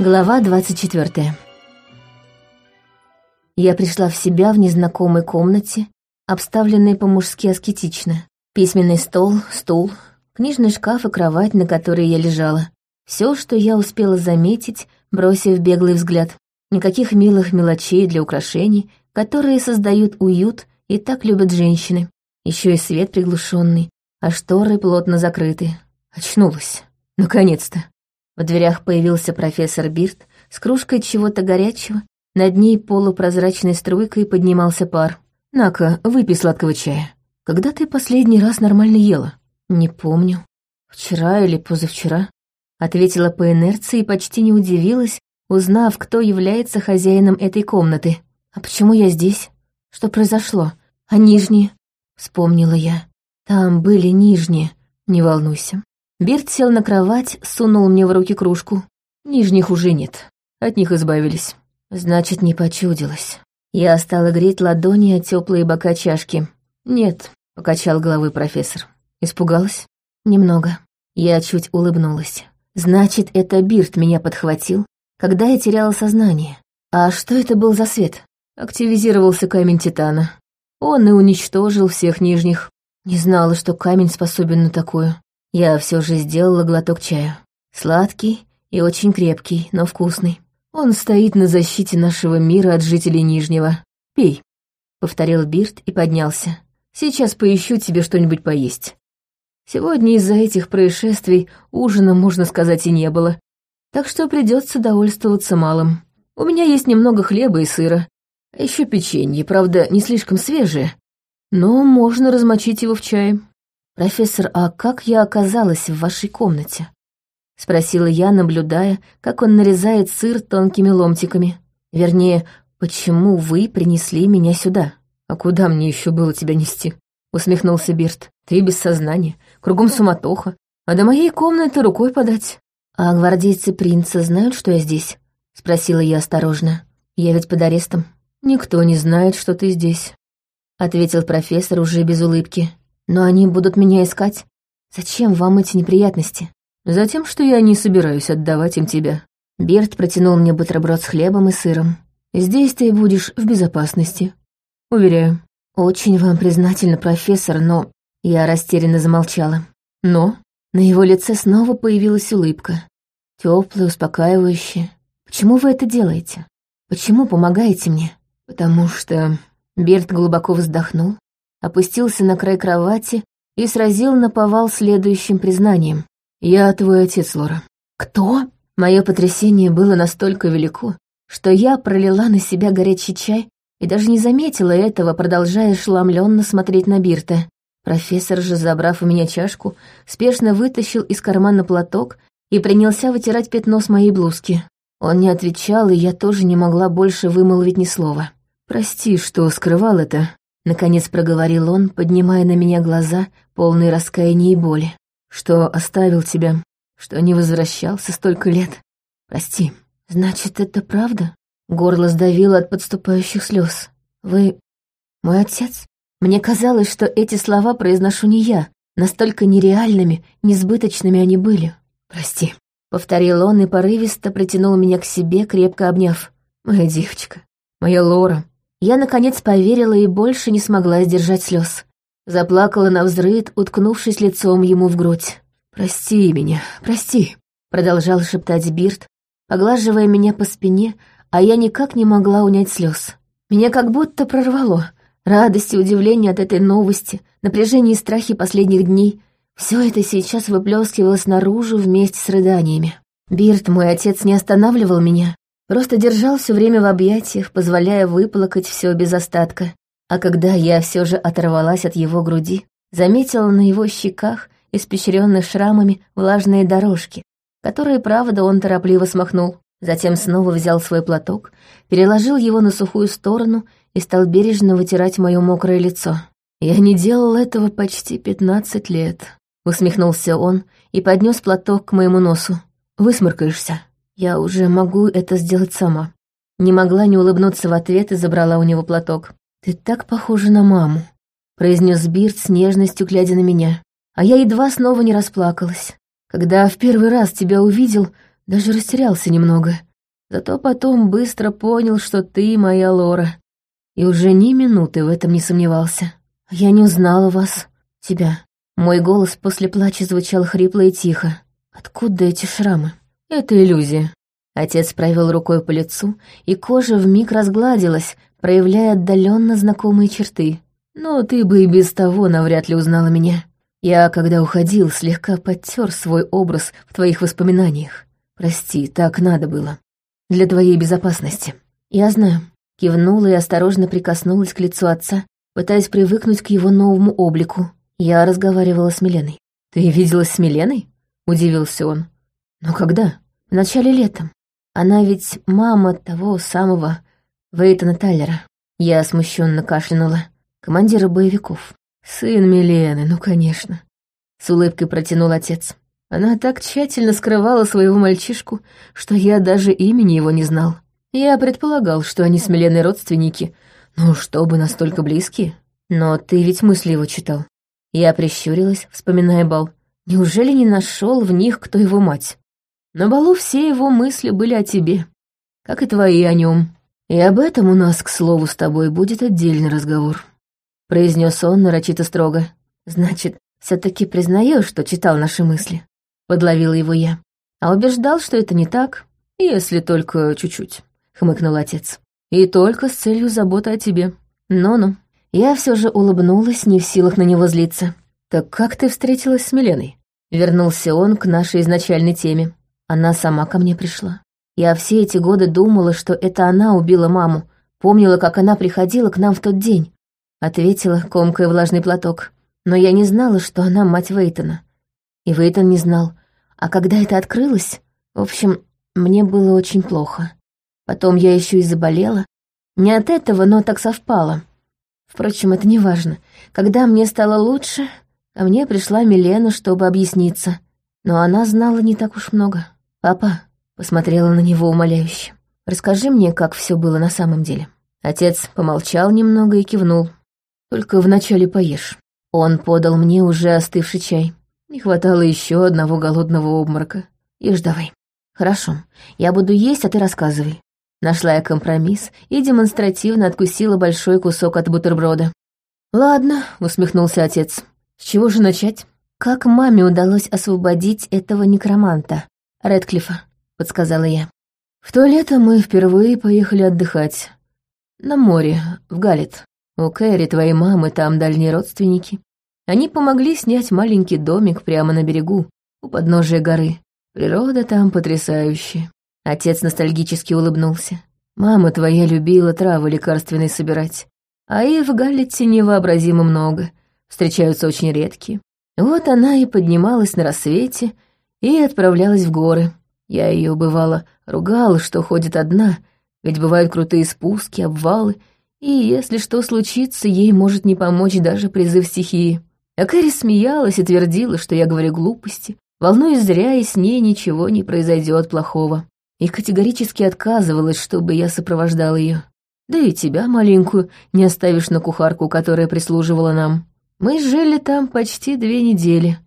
Глава 24 Я пришла в себя в незнакомой комнате, обставленной по-мужски аскетично. Письменный стол, стул, книжный шкаф и кровать, на которой я лежала. Все, что я успела заметить, бросив беглый взгляд. Никаких милых мелочей для украшений, которые создают уют и так любят женщины. Еще и свет приглушенный, а шторы плотно закрыты. Очнулась. Наконец-то. В дверях появился профессор Бирт с кружкой чего-то горячего, над ней полупрозрачной струйкой поднимался пар. «На-ка, выпей сладкого чая. Когда ты последний раз нормально ела?» «Не помню. Вчера или позавчера?» Ответила по инерции и почти не удивилась, узнав, кто является хозяином этой комнаты. «А почему я здесь? Что произошло? А нижние?» Вспомнила я. «Там были нижние. Не волнуйся. Берт сел на кровать, сунул мне в руки кружку. Нижних уже нет. От них избавились. Значит, не почудилось. Я стала греть ладони о теплые бока чашки. Нет, покачал головой профессор. Испугалась? Немного. Я чуть улыбнулась. Значит, это Бирт меня подхватил, когда я теряла сознание. А что это был за свет? Активизировался камень Титана. Он и уничтожил всех нижних. Не знала, что камень способен на такое. Я все же сделала глоток чая. Сладкий и очень крепкий, но вкусный. Он стоит на защите нашего мира от жителей Нижнего. Пей, — повторил Бирт и поднялся. Сейчас поищу тебе что-нибудь поесть. Сегодня из-за этих происшествий ужина, можно сказать, и не было. Так что придется довольствоваться малым. У меня есть немного хлеба и сыра. А еще печенье, правда, не слишком свежее. Но можно размочить его в чае. «Профессор, а как я оказалась в вашей комнате?» — спросила я, наблюдая, как он нарезает сыр тонкими ломтиками. «Вернее, почему вы принесли меня сюда? А куда мне еще было тебя нести?» — усмехнулся Бирт. «Ты без сознания, кругом суматоха, а до моей комнаты рукой подать». «А гвардейцы принца знают, что я здесь?» — спросила я осторожно. «Я ведь под арестом». «Никто не знает, что ты здесь», — ответил профессор уже без улыбки. Но они будут меня искать. Зачем вам эти неприятности? Затем, что я не собираюсь отдавать им тебя. Берт протянул мне бутерброд с хлебом и сыром. Здесь ты будешь в безопасности. Уверяю. Очень вам признательна, профессор, но... Я растерянно замолчала. Но на его лице снова появилась улыбка. Теплая, успокаивающая. Почему вы это делаете? Почему помогаете мне? Потому что... Берт глубоко вздохнул, опустился на край кровати и сразил наповал следующим признанием. «Я твой отец, Лора». «Кто?» Мое потрясение было настолько велико, что я пролила на себя горячий чай и даже не заметила этого, продолжая ошеломленно смотреть на Бирта. Профессор же, забрав у меня чашку, спешно вытащил из кармана платок и принялся вытирать пятно с моей блузки. Он не отвечал, и я тоже не могла больше вымолвить ни слова. «Прости, что скрывал это», Наконец проговорил он, поднимая на меня глаза, полные раскаяния и боли. Что оставил тебя, что не возвращался столько лет. Прости. Значит, это правда? Горло сдавило от подступающих слез. Вы мой отец? Мне казалось, что эти слова произношу не я. Настолько нереальными, несбыточными они были. Прости. Повторил он и порывисто притянул меня к себе, крепко обняв. Моя девочка, моя Лора, я, наконец, поверила и больше не смогла сдержать слез. Заплакала на взрыд, уткнувшись лицом ему в грудь. «Прости меня, прости», — продолжал шептать Бирт, поглаживая меня по спине, а я никак не могла унять слез. Меня как будто прорвало. Радость и удивление от этой новости, напряжение и страхи последних дней — все это сейчас выплескивалось наружу вместе с рыданиями. Бирт, мой отец, не останавливал меня, Просто держал все время в объятиях, позволяя выплакать все без остатка. А когда я все же оторвалась от его груди, заметила на его щеках, испещренных шрамами, влажные дорожки, которые, правда, он торопливо смахнул. Затем снова взял свой платок, переложил его на сухую сторону и стал бережно вытирать мое мокрое лицо. «Я не делал этого почти пятнадцать лет», — усмехнулся он и поднес платок к моему носу. «Высморкаешься». Я уже могу это сделать сама. Не могла не улыбнуться в ответ и забрала у него платок. «Ты так похожа на маму», — произнес Бирд с нежностью, глядя на меня. А я едва снова не расплакалась. Когда в первый раз тебя увидел, даже растерялся немного. Зато потом быстро понял, что ты моя Лора. И уже ни минуты в этом не сомневался. Я не узнала вас, тебя. Мой голос после плача звучал хрипло и тихо. Откуда эти шрамы? Это иллюзия. Отец провел рукой по лицу, и кожа вмиг разгладилась, проявляя отдаленно знакомые черты. Но ты бы и без того навряд ли узнала меня. Я, когда уходил, слегка подтер свой образ в твоих воспоминаниях. Прости, так надо было. Для твоей безопасности. Я знаю. Кивнула и осторожно прикоснулась к лицу отца, пытаясь привыкнуть к его новому облику. Я разговаривала с Миленой. «Ты виделась с Миленой?» — удивился он. «Но когда?» «В начале лета. Она ведь мама того самого Вейтона Тайлера». Я смущенно кашлянула. Командира боевиков. «Сын Милены, ну, конечно», — с улыбкой протянул отец. Она так тщательно скрывала своего мальчишку, что я даже имени его не знал. Я предполагал, что они с Миленой родственники, но чтобы настолько близкие. Но ты ведь мысли его читал. Я прищурилась, вспоминая бал. Неужели не нашел в них, кто его мать? На балу все его мысли были о тебе, как и твои о нем. И об этом у нас, к слову, с тобой будет отдельный разговор произнес он нарочито строго. Значит, все-таки признаешь, что читал наши мысли? Подловила его я. А убеждал, что это не так, если только чуть-чуть, хмыкнул отец. И только с целью заботы о тебе. Ну-ну. Я все же улыбнулась, не в силах на него злиться. Так как ты встретилась с Миленой? Вернулся он к нашей изначальной теме. Она сама ко мне пришла. Я все эти годы думала, что это она убила маму. Помнила, как она приходила к нам в тот день ответила, комкая влажный платок. Но я не знала, что она мать Вейтона. И Вейтон не знал. А когда это открылось, в общем, мне было очень плохо. Потом я еще и заболела. Не от этого, но так совпало. Впрочем, это не важно. Когда мне стало лучше, ко мне пришла Милена, чтобы объясниться. Но она знала не так уж много. «Папа», — посмотрела на него умоляюще, — «расскажи мне, как все было на самом деле». Отец помолчал немного и кивнул. Только вначале поешь. Он подал мне уже остывший чай. Не хватало еще одного голодного обморока. Ешь давай. Хорошо, я буду есть, а ты рассказывай. Нашла я компромисс и демонстративно откусила большой кусок от бутерброда. «Ладно», — усмехнулся отец. «С чего же начать?» «Как маме удалось освободить этого некроманта, Редклифа?» — подсказала я. «В то лето мы впервые поехали отдыхать. На море, в Галит. У Кэрри, твоей мамы, там дальние родственники. Они помогли снять маленький домик прямо на берегу, у подножия горы. Природа там потрясающая. Отец ностальгически улыбнулся. Мама твоя любила травы лекарственные собирать. А и в Галлете невообразимо много. Встречаются очень редкие. Вот она и поднималась на рассвете и отправлялась в горы. Я ее, бывало, ругала, что ходит одна, ведь бывают крутые спуски, обвалы — и если что случится, ей может не помочь даже призыв стихии. А Кэрри смеялась и твердила, что я говорю глупости, волнуюсь зря, и с ней ничего не произойдет плохого. И категорически отказывалась, чтобы я сопровождал ее. Да и тебя, маленькую, не оставишь на кухарку, которая прислуживала нам. Мы жили там почти две недели.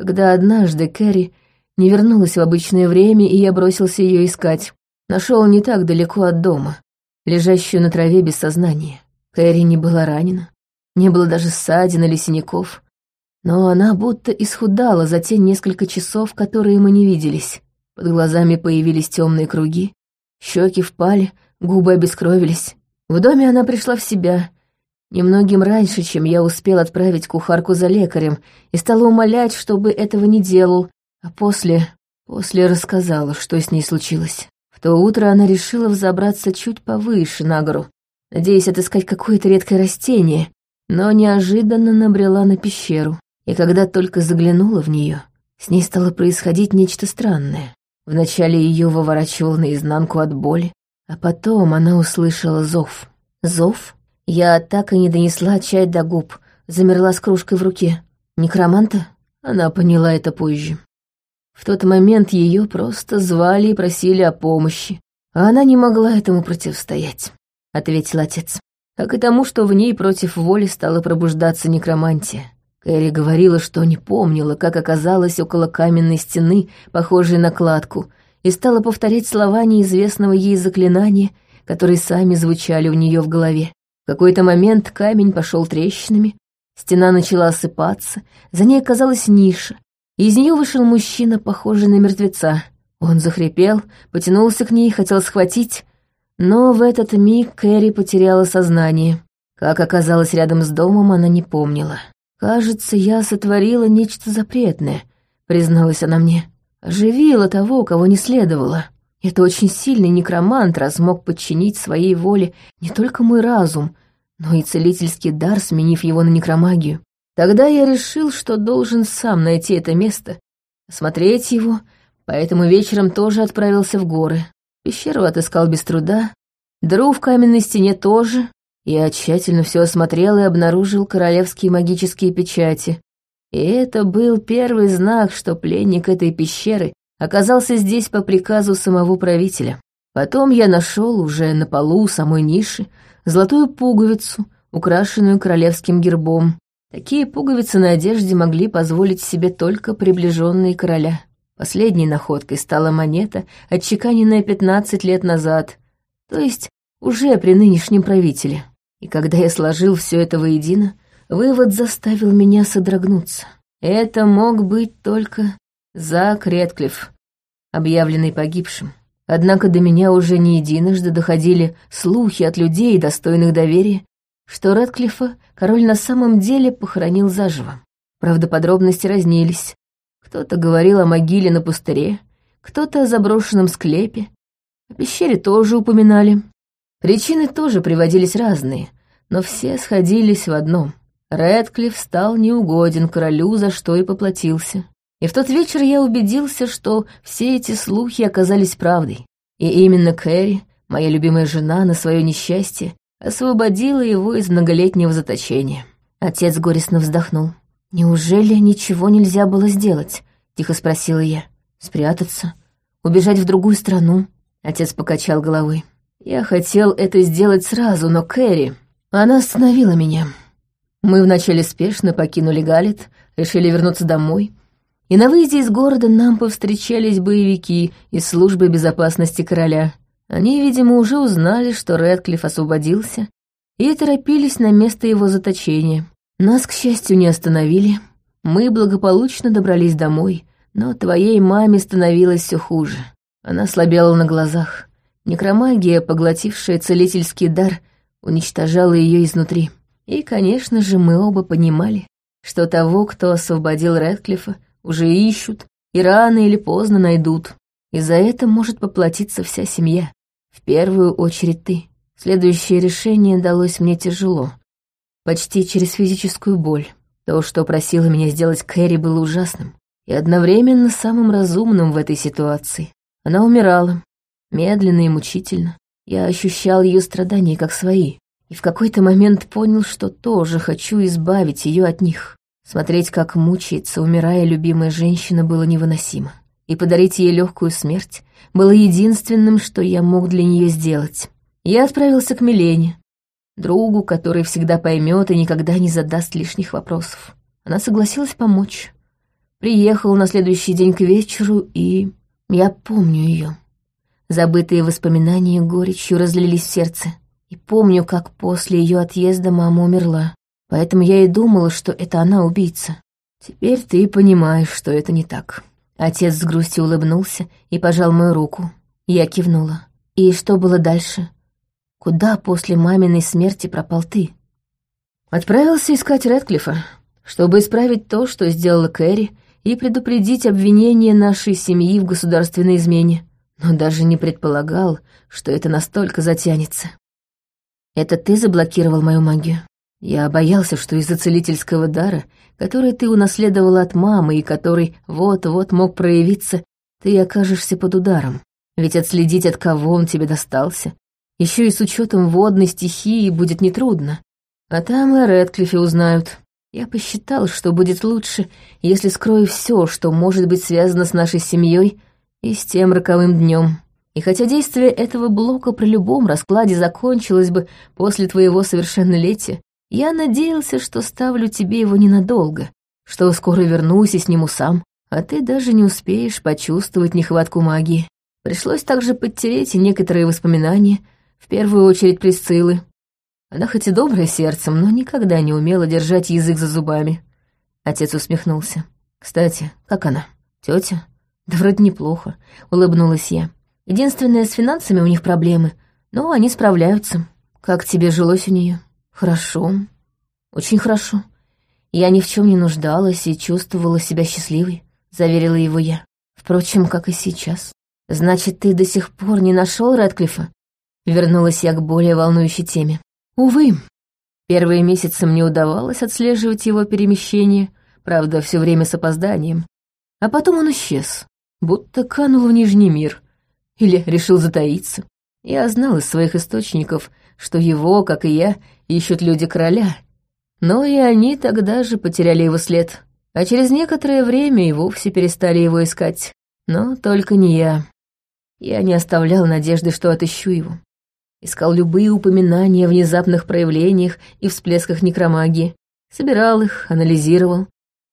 Когда однажды Кэрри не вернулась в обычное время, и я бросился ее искать. Нашел не так далеко от дома лежащую на траве без сознания. Кэрри не была ранена, не было даже ссадин или синяков, но она будто исхудала за те несколько часов, которые мы не виделись. Под глазами появились темные круги, щеки впали, губы обескровились. В доме она пришла в себя, немногим раньше, чем я успел отправить кухарку за лекарем, и стала умолять, чтобы этого не делал, а после... после рассказала, что с ней случилось то утро она решила взобраться чуть повыше на гору, надеясь отыскать какое-то редкое растение, но неожиданно набрела на пещеру, и когда только заглянула в нее, с ней стало происходить нечто странное. Вначале ее выворачивал наизнанку от боли, а потом она услышала зов. Зов? Я так и не донесла чай до губ, замерла с кружкой в руке. Некроманта? Она поняла это позже. В тот момент ее просто звали и просили о помощи, а она не могла этому противостоять, — ответил отец. Как и тому, что в ней против воли стала пробуждаться некромантия. Кэрри говорила, что не помнила, как оказалась около каменной стены, похожей на кладку, и стала повторять слова неизвестного ей заклинания, которые сами звучали у нее в голове. В какой-то момент камень пошел трещинами, стена начала осыпаться, за ней оказалась ниша, и из нее вышел мужчина, похожий на мертвеца. Он захрипел, потянулся к ней, хотел схватить, но в этот миг Кэрри потеряла сознание. Как оказалось рядом с домом, она не помнила. «Кажется, я сотворила нечто запретное», — призналась она мне. «Оживила того, кого не следовало. Это очень сильный некромант, раз мог подчинить своей воле не только мой разум, но и целительский дар, сменив его на некромагию. Тогда я решил, что должен сам найти это место, осмотреть его, поэтому вечером тоже отправился в горы. Пещеру отыскал без труда, дыру в каменной стене тоже. Я тщательно все осмотрел и обнаружил королевские магические печати. И это был первый знак, что пленник этой пещеры оказался здесь по приказу самого правителя. Потом я нашел уже на полу самой ниши золотую пуговицу, украшенную королевским гербом. Такие пуговицы на одежде могли позволить себе только приближенные короля. Последней находкой стала монета, отчеканенная 15 лет назад, то есть уже при нынешнем правителе. И когда я сложил все это воедино, вывод заставил меня содрогнуться. Это мог быть только Зак Редклифф, объявленный погибшим. Однако до меня уже не единожды доходили слухи от людей, достойных доверия, что Редклиффа король на самом деле похоронил заживо. Правда, подробности разнились. Кто-то говорил о могиле на пустыре, кто-то о заброшенном склепе. О пещере тоже упоминали. Причины тоже приводились разные, но все сходились в одном. Рэдклифф стал неугоден королю, за что и поплатился. И в тот вечер я убедился, что все эти слухи оказались правдой. И именно Кэрри, моя любимая жена, на свое несчастье, освободила его из многолетнего заточения. Отец горестно вздохнул. «Неужели ничего нельзя было сделать?» — тихо спросила я. «Спрятаться? Убежать в другую страну?» Отец покачал головой. «Я хотел это сделать сразу, но Кэрри...» Она остановила меня. Мы вначале спешно покинули Галит, решили вернуться домой. И на выезде из города нам повстречались боевики из службы безопасности короля. Они, видимо, уже узнали, что Рэдклифф освободился, и торопились на место его заточения. Нас, к счастью, не остановили. Мы благополучно добрались домой, но твоей маме становилось все хуже. Она слабела на глазах. Некромагия, поглотившая целительский дар, уничтожала ее изнутри. И, конечно же, мы оба понимали, что того, кто освободил Рэдклиффа, уже ищут и рано или поздно найдут. И за это может поплатиться вся семья. В первую очередь ты. Следующее решение далось мне тяжело почти через физическую боль. То, что просила меня сделать Кэрри, было ужасным и одновременно самым разумным в этой ситуации. Она умирала, медленно и мучительно. Я ощущал ее страдания как свои, и в какой-то момент понял, что тоже хочу избавить ее от них. Смотреть, как мучается, умирая любимая женщина, было невыносимо. И подарить ей легкую смерть было единственным, что я мог для нее сделать. Я отправился к Милене, другу, который всегда поймет и никогда не задаст лишних вопросов. Она согласилась помочь. Приехала на следующий день к вечеру, и я помню ее. Забытые воспоминания горечью разлились в сердце. И помню, как после ее отъезда мама умерла. Поэтому я и думала, что это она убийца. Теперь ты понимаешь, что это не так. Отец с грустью улыбнулся и пожал мою руку. Я кивнула. И что было дальше? Куда после маминой смерти пропал ты? Отправился искать Рэдклиффа, чтобы исправить то, что сделала Кэрри, и предупредить обвинение нашей семьи в государственной измене, но даже не предполагал, что это настолько затянется. Это ты заблокировал мою магию? Я боялся, что из-за целительского дара, который ты унаследовала от мамы и который вот-вот мог проявиться, ты окажешься под ударом. Ведь отследить, от кого он тебе достался, еще и с учетом водной стихии будет нетрудно. А там и Рэдклиффе узнают. Я посчитал, что будет лучше, если скрою все, что может быть связано с нашей семьей и с тем роковым днем. И хотя действие этого блока при любом раскладе закончилось бы после твоего совершеннолетия, я надеялся, что ставлю тебе его ненадолго, что скоро вернусь и сниму сам, а ты даже не успеешь почувствовать нехватку магии. Пришлось также подтереть и некоторые воспоминания, в первую очередь Присциллы. Она хоть и добрая сердцем, но никогда не умела держать язык за зубами. Отец усмехнулся. «Кстати, как она? Тетя? Да вроде неплохо», — улыбнулась я. «Единственное, с финансами у них проблемы, но они справляются. Как тебе жилось у нее? «Хорошо. Очень хорошо. Я ни в чем не нуждалась и чувствовала себя счастливой», — заверила его я. «Впрочем, как и сейчас». «Значит, ты до сих пор не нашел Рэдклиффа?» Вернулась я к более волнующей теме. «Увы. Первые месяцы мне удавалось отслеживать его перемещение, правда, все время с опозданием. А потом он исчез, будто канул в Нижний мир. Или решил затаиться. Я знал из своих источников, что его, как и я, ищут люди короля. Но и они тогда же потеряли его след, а через некоторое время и вовсе перестали его искать. Но только не я. Я не оставлял надежды, что отыщу его. Искал любые упоминания о внезапных проявлениях и всплесках некромагии, собирал их, анализировал,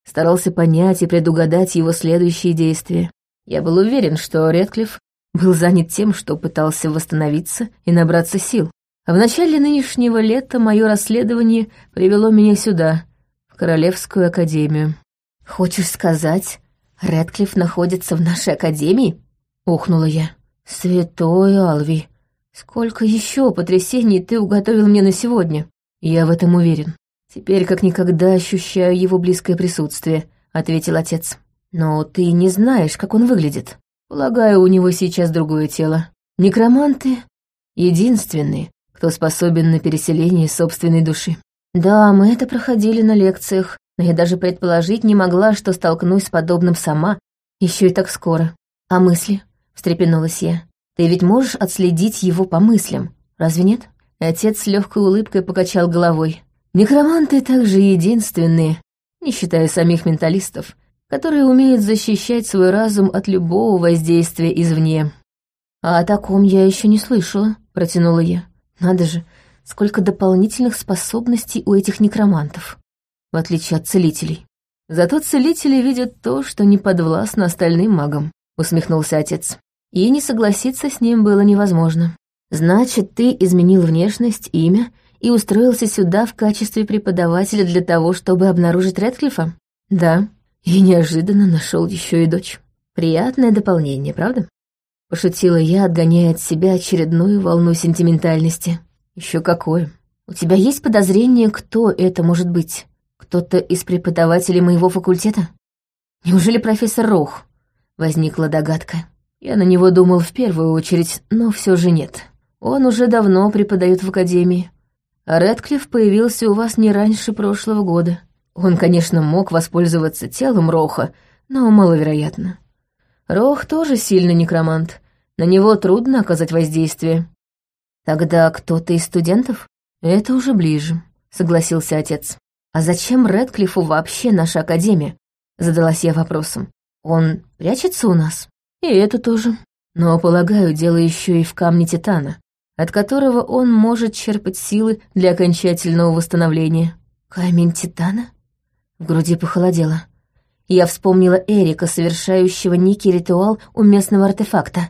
старался понять и предугадать его следующие действия. Я был уверен, что Редклифф был занят тем, что пытался восстановиться и набраться сил. В начале нынешнего лета мое расследование привело меня сюда, в Королевскую академию. «Хочешь сказать, Редклифф находится в нашей академии?» — ухнула я. «Святой Алви, сколько еще потрясений ты уготовил мне на сегодня?» «Я в этом уверен. Теперь как никогда ощущаю его близкое присутствие», — ответил отец. «Но ты не знаешь, как он выглядит. Полагаю, у него сейчас другое тело. Некроманты — единственные, кто способен на переселение собственной души. Да, мы это проходили на лекциях, но я даже предположить не могла, что столкнусь с подобным сама, еще и так скоро. А мысли? встрепенулась я. «Ты ведь можешь отследить его по мыслям, разве нет?» Отец с легкой улыбкой покачал головой. «Некроманты также единственные, не считая самих менталистов, которые умеют защищать свой разум от любого воздействия извне». «А о таком я еще не слышала», — протянула я. «Надо же, сколько дополнительных способностей у этих некромантов, в отличие от целителей. Зато целители видят то, что не подвластно остальным магам», — усмехнулся отец и не согласиться с ним было невозможно. «Значит, ты изменил внешность, имя и устроился сюда в качестве преподавателя для того, чтобы обнаружить Редклифа?» «Да, и неожиданно нашел еще и дочь. Приятное дополнение, правда?» Пошутила я, отгоняя от себя очередную волну сентиментальности. Еще какое. У тебя есть подозрение, кто это может быть? Кто-то из преподавателей моего факультета? Неужели профессор Рох? Возникла догадка. Я на него думал в первую очередь, но все же нет. Он уже давно преподает в академии. А Рэдклифф появился у вас не раньше прошлого года. Он, конечно, мог воспользоваться телом Роха, но маловероятно. Рох тоже сильный некромант. На него трудно оказать воздействие. Тогда кто-то из студентов? Это уже ближе, согласился отец. А зачем Рэдклиффу вообще наша академия? Задалась я вопросом. Он прячется у нас? И это тоже. Но, полагаю, дело еще и в камне Титана, от которого он может черпать силы для окончательного восстановления. Камень Титана? В груди похолодело. Я вспомнила Эрика, совершающего некий ритуал у местного артефакта.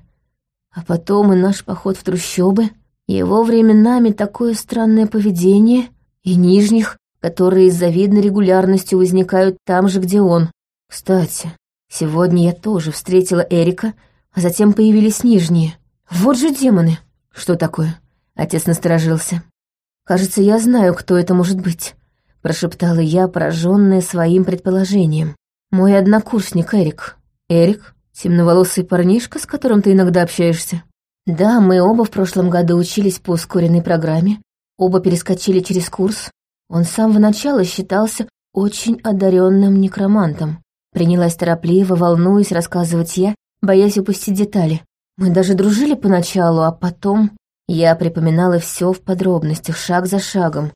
А потом и наш поход в трущобы, его временами такое странное поведение, и нижних, которые с завидной регулярностью возникают там же, где он. Кстати, Сегодня я тоже встретила Эрика, а затем появились нижние. Вот же демоны! Что такое? Отец насторожился. Кажется, я знаю, кто это может быть, прошептала я, пораженная своим предположением. Мой однокурсник Эрик. Эрик? Темноволосый парнишка, с которым ты иногда общаешься? Да, мы оба в прошлом году учились по ускоренной программе, оба перескочили через курс. Он с самого начала считался очень одаренным некромантом. Принялась торопливо, волнуясь, рассказывать я, боясь упустить детали. Мы даже дружили поначалу, а потом я припоминала все в подробностях, шаг за шагом.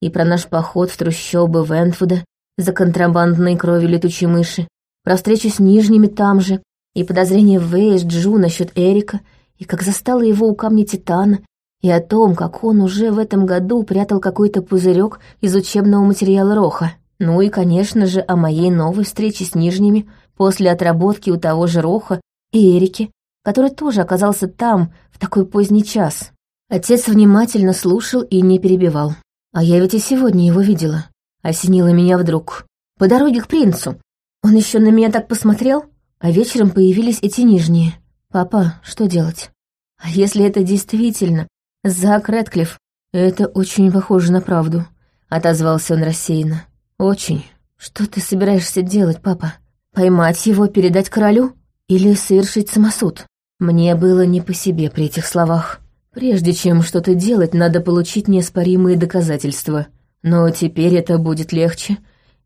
И про наш поход в трущобы Вентфуда за контрабандной кровью летучей мыши, про встречу с нижними там же, и подозрение Вэйс Джу насчет Эрика, и как застала его у камня Титана, и о том, как он уже в этом году прятал какой-то пузырек из учебного материала Роха. Ну и, конечно же, о моей новой встрече с Нижними после отработки у того же Роха и Эрике, который тоже оказался там в такой поздний час. Отец внимательно слушал и не перебивал. А я ведь и сегодня его видела. Осенило меня вдруг. По дороге к принцу. Он еще на меня так посмотрел, а вечером появились эти нижние. Папа, что делать? А если это действительно Зак Рэдклифф? Это очень похоже на правду, отозвался он рассеянно. Очень. Что ты собираешься делать, папа? Поймать его, передать королю? Или совершить самосуд? Мне было не по себе при этих словах. Прежде чем что-то делать, надо получить неоспоримые доказательства. Но теперь это будет легче,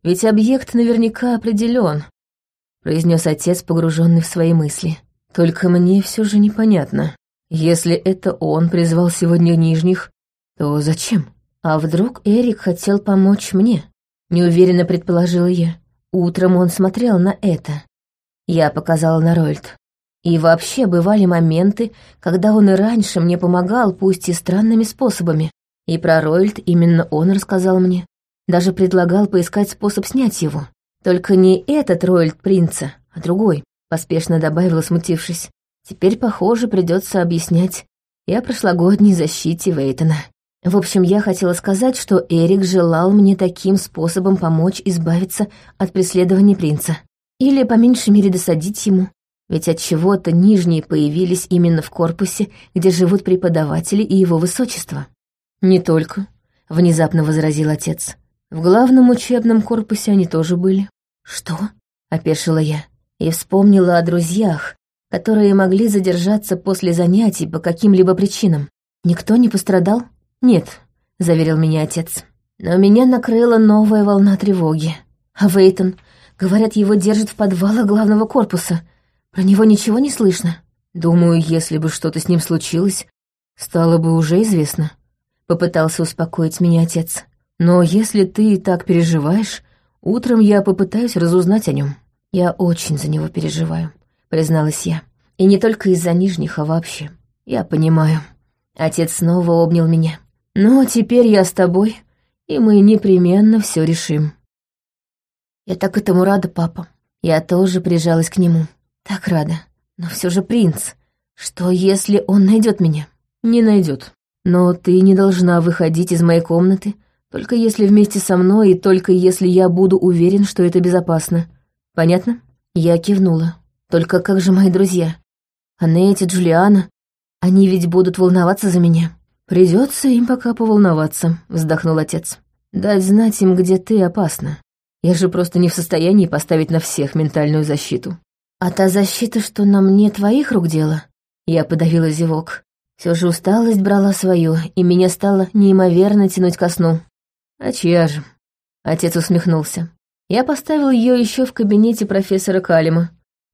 ведь объект наверняка определен, произнес отец, погруженный в свои мысли. Только мне все же непонятно. Если это он призвал сегодня нижних, то зачем? А вдруг Эрик хотел помочь мне? Неуверенно предположила я. Утром он смотрел на это. Я показала на Рольд. И вообще бывали моменты, когда он и раньше мне помогал, пусть и странными способами. И про Ройльд именно он рассказал мне. Даже предлагал поискать способ снять его. Только не этот Ройльд принца, а другой, поспешно добавила, смутившись. Теперь, похоже, придется объяснять и о прошлогодней защите Вейтона. В общем, я хотела сказать, что Эрик желал мне таким способом помочь избавиться от преследования принца. Или, по меньшей мере, досадить ему. Ведь от чего-то нижние появились именно в корпусе, где живут преподаватели и его высочество. Не только, внезапно возразил отец. В главном учебном корпусе они тоже были. Что? опешила я и вспомнила о друзьях, которые могли задержаться после занятий по каким-либо причинам. Никто не пострадал? Нет, заверил меня отец. Но меня накрыла новая волна тревоги. А Вейтон, говорят, его держат в подвалах главного корпуса — про него ничего не слышно. Думаю, если бы что-то с ним случилось, стало бы уже известно. Попытался успокоить меня отец. Но если ты так переживаешь, утром я попытаюсь разузнать о нем. Я очень за него переживаю, призналась я. И не только из-за нижних, а вообще. Я понимаю. Отец снова обнял меня. Но теперь я с тобой, и мы непременно все решим. Я так этому рада, папа. Я тоже прижалась к нему. Так рада. Но все же принц. Что, если он найдет меня? Не найдет. Но ты не должна выходить из моей комнаты, только если вместе со мной и только если я буду уверен, что это безопасно. Понятно? Я кивнула. Только как же мои друзья? Анетти, Джулиана, они ведь будут волноваться за меня. Придется им пока поволноваться, вздохнул отец. Дать знать им, где ты опасна. Я же просто не в состоянии поставить на всех ментальную защиту. «А та защита, что на мне твоих рук дело?» Я подавила зевок. Все же усталость брала свою, и меня стало неимоверно тянуть ко сну. «А чья же?» Отец усмехнулся. «Я поставил ее еще в кабинете профессора Калима.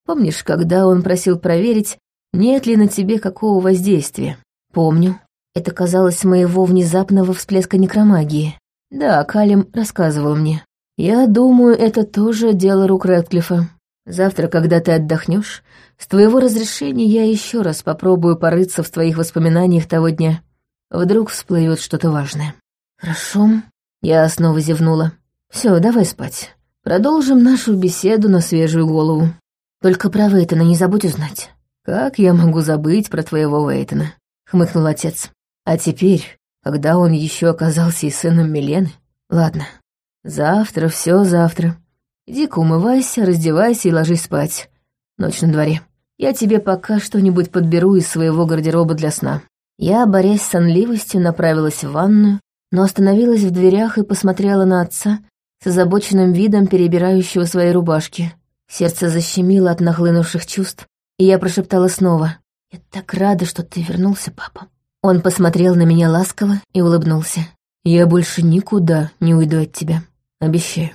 Помнишь, когда он просил проверить, нет ли на тебе какого воздействия?» «Помню. Это казалось моего внезапного всплеска некромагии. Да, Калим рассказывал мне. Я думаю, это тоже дело рук Рэдклиффа. Завтра, когда ты отдохнешь, с твоего разрешения я еще раз попробую порыться в твоих воспоминаниях того дня. Вдруг всплывет что-то важное. Хорошо. Я снова зевнула. Все, давай спать. Продолжим нашу беседу на свежую голову. Только про Вейтона не забудь узнать. Как я могу забыть про твоего Вейтона? Хмыкнул отец. А теперь, когда он еще оказался и сыном Милены... Ладно, завтра все завтра. Иди-ка умывайся, раздевайся и ложись спать. Ночь на дворе. Я тебе пока что-нибудь подберу из своего гардероба для сна». Я, борясь с сонливостью, направилась в ванную, но остановилась в дверях и посмотрела на отца с озабоченным видом перебирающего свои рубашки. Сердце защемило от нахлынувших чувств, и я прошептала снова. «Я так рада, что ты вернулся, папа». Он посмотрел на меня ласково и улыбнулся. «Я больше никуда не уйду от тебя. Обещаю».